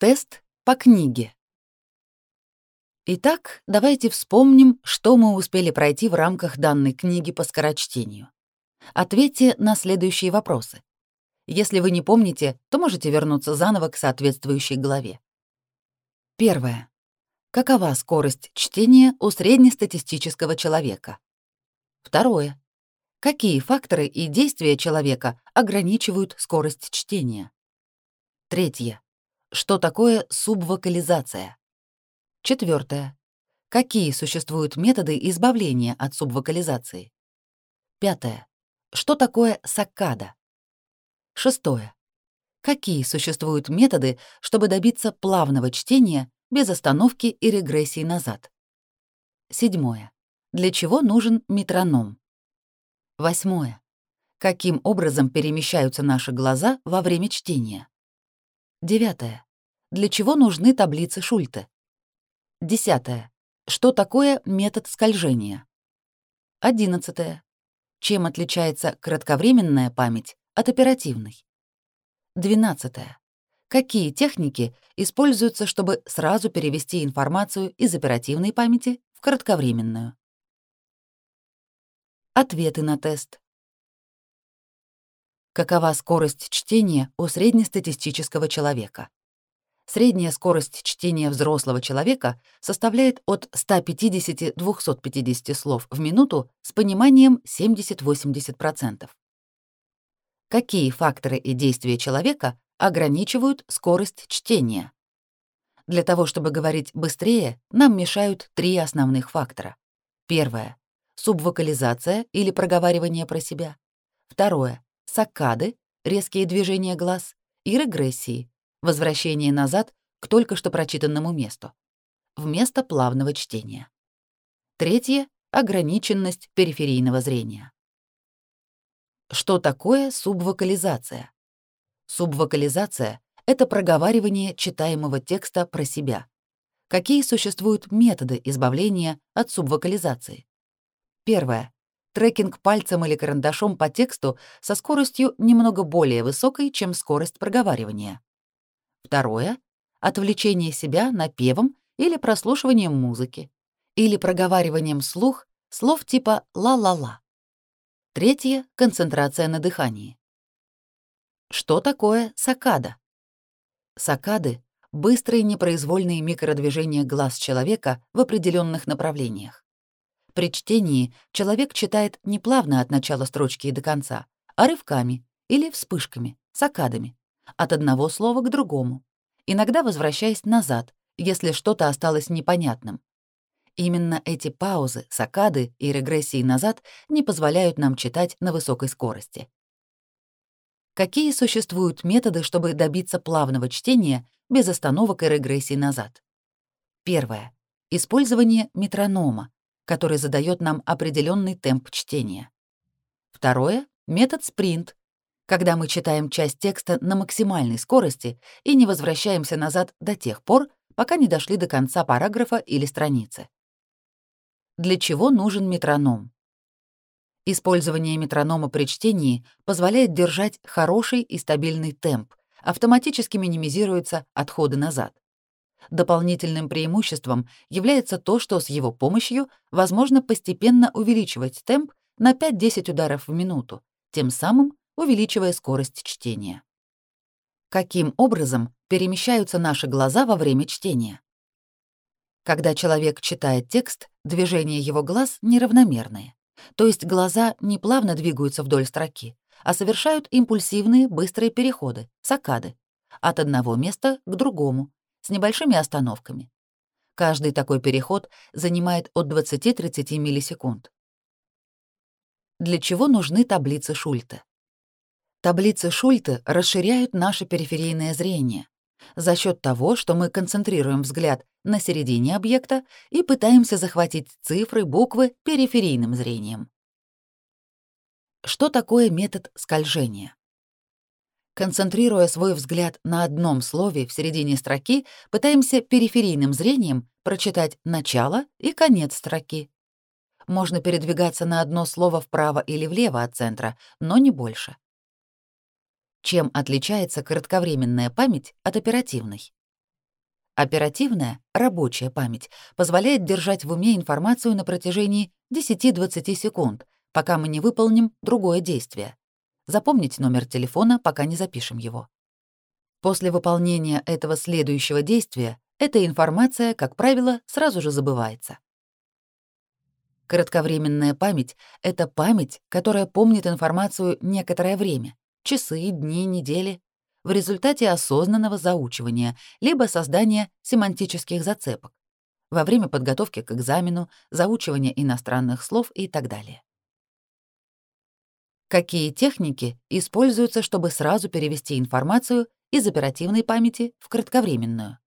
Тест по книге. Итак, давайте вспомним, что мы успели пройти в рамках данной книги по скорочтению. Ответьте на следующие вопросы. Если вы не помните, то можете вернуться заново к соответствующей главе. Первое. Какова скорость чтения у среднестатистического человека? Второе. Какие факторы и действия человека ограничивают скорость чтения? Третье. Что такое субвокализация? Четвертое. Какие существуют методы избавления от субвокализации? Пятое. Что такое саккада? Шестое. Какие существуют методы, чтобы добиться плавного чтения без остановки и регрессии назад? Седьмое. Для чего нужен метроном? Восьмое. Каким образом перемещаются наши глаза во время чтения? Девятое. Для чего нужны таблицы Шульте? Десятое. Что такое метод скольжения? Одиннадцатое. Чем отличается кратковременная память от оперативной? Двенадцатое. Какие техники используются, чтобы сразу перевести информацию из оперативной памяти в кратковременную? Ответы на тест. Какова скорость чтения у среднестатистического человека? Средняя скорость чтения взрослого человека составляет от 150-250 слов в минуту с пониманием 70-80%. Какие факторы и действия человека ограничивают скорость чтения? Для того, чтобы говорить быстрее, нам мешают три основных фактора. Первое — субвокализация или проговаривание про себя. Второе саккады, резкие движения глаз, и регрессии, возвращение назад к только что прочитанному месту, вместо плавного чтения. Третье — ограниченность периферийного зрения. Что такое субвокализация? Субвокализация — это проговаривание читаемого текста про себя. Какие существуют методы избавления от субвокализации? Первое трекинг пальцем или карандашом по тексту со скоростью немного более высокой, чем скорость проговаривания. Второе — отвлечение себя напевом или прослушиванием музыки, или проговариванием слух слов типа «ла-ла-ла». Третье — концентрация на дыхании. Что такое сакада? Сакады — быстрые непроизвольные микродвижения глаз человека в определенных направлениях. При чтении человек читает не плавно от начала строчки и до конца, а рывками или вспышками, сакадами, от одного слова к другому, иногда возвращаясь назад, если что-то осталось непонятным. Именно эти паузы, сакады и регрессии назад не позволяют нам читать на высокой скорости. Какие существуют методы, чтобы добиться плавного чтения без остановок и регрессий назад? Первое. Использование метронома, который задает нам определенный темп чтения. Второе — метод спринт, когда мы читаем часть текста на максимальной скорости и не возвращаемся назад до тех пор, пока не дошли до конца параграфа или страницы. Для чего нужен метроном? Использование метронома при чтении позволяет держать хороший и стабильный темп, автоматически минимизируются отходы назад. Дополнительным преимуществом является то, что с его помощью возможно постепенно увеличивать темп на 5-10 ударов в минуту, тем самым увеличивая скорость чтения. Каким образом перемещаются наши глаза во время чтения? Когда человек читает текст, движения его глаз неравномерные, то есть глаза не плавно двигаются вдоль строки, а совершают импульсивные быстрые переходы, сакады, от одного места к другому, с небольшими остановками. Каждый такой переход занимает от 20-30 миллисекунд. Для чего нужны таблицы Шульте? Таблицы Шульте расширяют наше периферийное зрение за счет того, что мы концентрируем взгляд на середине объекта и пытаемся захватить цифры, буквы периферийным зрением. Что такое метод скольжения? Концентрируя свой взгляд на одном слове в середине строки, пытаемся периферийным зрением прочитать начало и конец строки. Можно передвигаться на одно слово вправо или влево от центра, но не больше. Чем отличается кратковременная память от оперативной? Оперативная, рабочая память позволяет держать в уме информацию на протяжении 10-20 секунд, пока мы не выполним другое действие. Запомнить номер телефона, пока не запишем его. После выполнения этого следующего действия эта информация, как правило, сразу же забывается. Кратковременная память — это память, которая помнит информацию некоторое время — часы, дни, недели — в результате осознанного заучивания либо создания семантических зацепок, во время подготовки к экзамену, заучивания иностранных слов и так далее. Какие техники используются, чтобы сразу перевести информацию из оперативной памяти в кратковременную?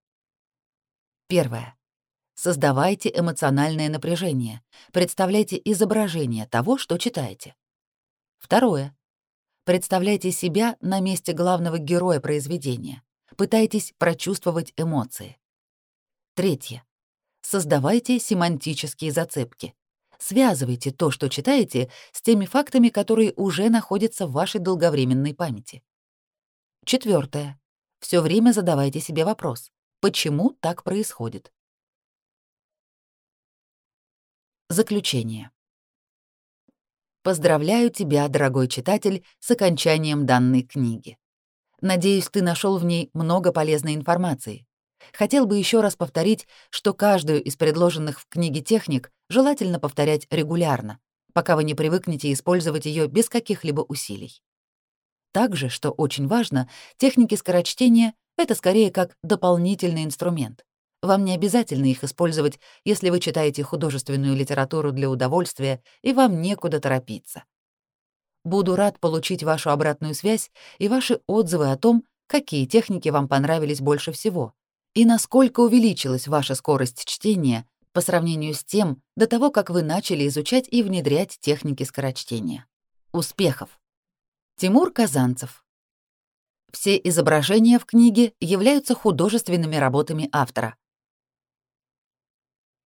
Первое. Создавайте эмоциональное напряжение. Представляйте изображение того, что читаете. Второе. Представляйте себя на месте главного героя произведения. Пытайтесь прочувствовать эмоции. Третье. Создавайте семантические зацепки. Связывайте то, что читаете, с теми фактами, которые уже находятся в вашей долговременной памяти. Четвертое. Все время задавайте себе вопрос, почему так происходит? Заключение. Поздравляю тебя, дорогой читатель, с окончанием данной книги. Надеюсь, ты нашел в ней много полезной информации. Хотел бы еще раз повторить, что каждую из предложенных в книге техник желательно повторять регулярно, пока вы не привыкнете использовать ее без каких-либо усилий. Также, что очень важно, техники скорочтения — это скорее как дополнительный инструмент. Вам не обязательно их использовать, если вы читаете художественную литературу для удовольствия и вам некуда торопиться. Буду рад получить вашу обратную связь и ваши отзывы о том, какие техники вам понравились больше всего и насколько увеличилась ваша скорость чтения по сравнению с тем, до того, как вы начали изучать и внедрять техники скорочтения. Успехов! Тимур Казанцев. Все изображения в книге являются художественными работами автора,